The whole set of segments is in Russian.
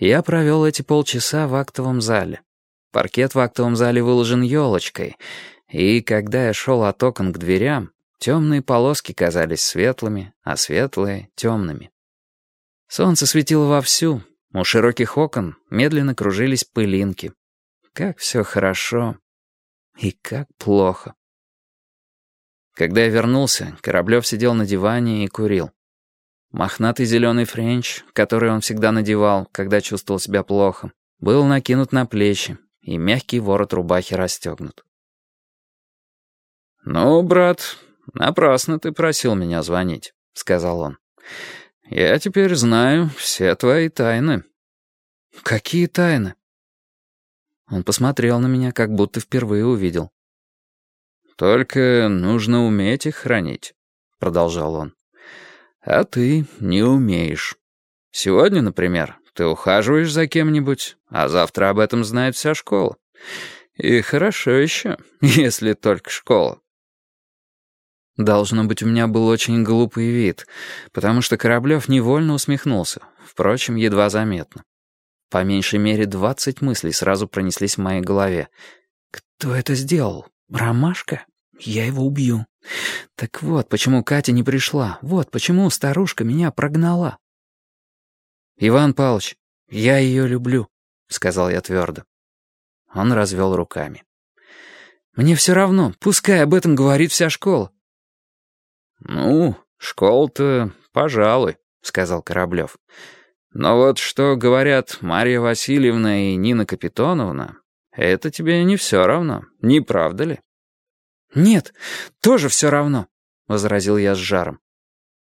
Я провел эти полчаса в актовом зале. Паркет в актовом зале выложен елочкой, и когда я шел от окон к дверям, темные полоски казались светлыми, а светлые — темными. Солнце светило вовсю, у широких окон медленно кружились пылинки. Как все хорошо и как плохо. Когда я вернулся, Кораблев сидел на диване и курил. Мохнатый зеленый френч, который он всегда надевал, когда чувствовал себя плохо, был накинут на плечи, и мягкий ворот рубахи расстегнут. «Ну, брат, напрасно ты просил меня звонить», — сказал он. «Я теперь знаю все твои тайны». «Какие тайны?» Он посмотрел на меня, как будто впервые увидел. «Только нужно уметь их хранить», — продолжал он. «А ты не умеешь. Сегодня, например, ты ухаживаешь за кем-нибудь, а завтра об этом знает вся школа. И хорошо еще, если только школа». Должно быть, у меня был очень глупый вид, потому что Кораблев невольно усмехнулся, впрочем, едва заметно. По меньшей мере двадцать мыслей сразу пронеслись в моей голове. «Кто это сделал? Ромашка? Я его убью. Так вот, почему Катя не пришла. Вот почему старушка меня прогнала». «Иван Павлович, я ее люблю», — сказал я твердо. Он развел руками. «Мне все равно, пускай об этом говорит вся школа». «Ну, школа-то, пожалуй», — сказал Кораблев. Но вот что говорят Марья Васильевна и Нина Капитоновна, это тебе не все равно, не правда ли? «Нет, тоже все равно», — возразил я с жаром.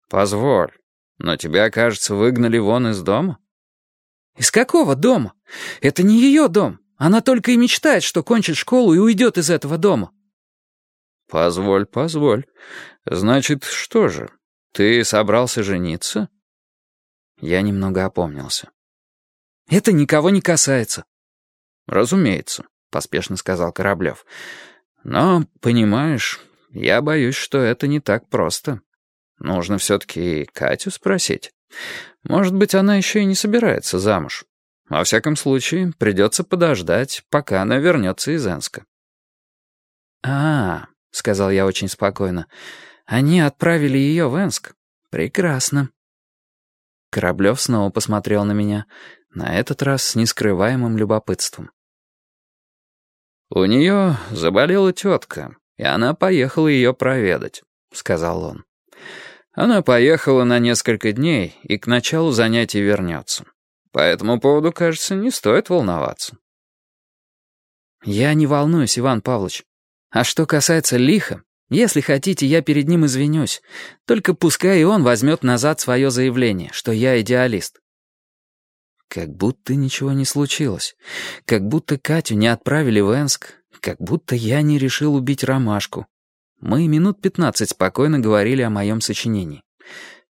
«Позволь, но тебя, кажется, выгнали вон из дома?» «Из какого дома? Это не ее дом. Она только и мечтает, что кончит школу и уйдет из этого дома». «Позволь, позволь. Значит, что же, ты собрался жениться?» Я немного опомнился. «Это никого не касается». «Разумеется», — поспешно сказал Кораблев. «Но, понимаешь, я боюсь, что это не так просто. Нужно все-таки Катю спросить. Может быть, она еще и не собирается замуж. Во всяком случае, придется подождать, пока она вернется из Энска». «А, — сказал я очень спокойно, — они отправили ее в Энск. Прекрасно. Кораблев снова посмотрел на меня, на этот раз с нескрываемым любопытством. «У нее заболела тетка, и она поехала ее проведать», — сказал он. «Она поехала на несколько дней и к началу занятий вернется. По этому поводу, кажется, не стоит волноваться». «Я не волнуюсь, Иван Павлович. А что касается лиха, если хотите, я перед ним извинюсь. Только пускай и он возьмет назад свое заявление, что я идеалист. Как будто ничего не случилось. Как будто Катю не отправили в Энск. Как будто я не решил убить ромашку. Мы минут пятнадцать спокойно говорили о моем сочинении.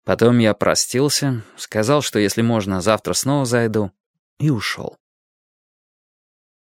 Потом я простился, сказал, что если можно, завтра снова зайду, и ушел.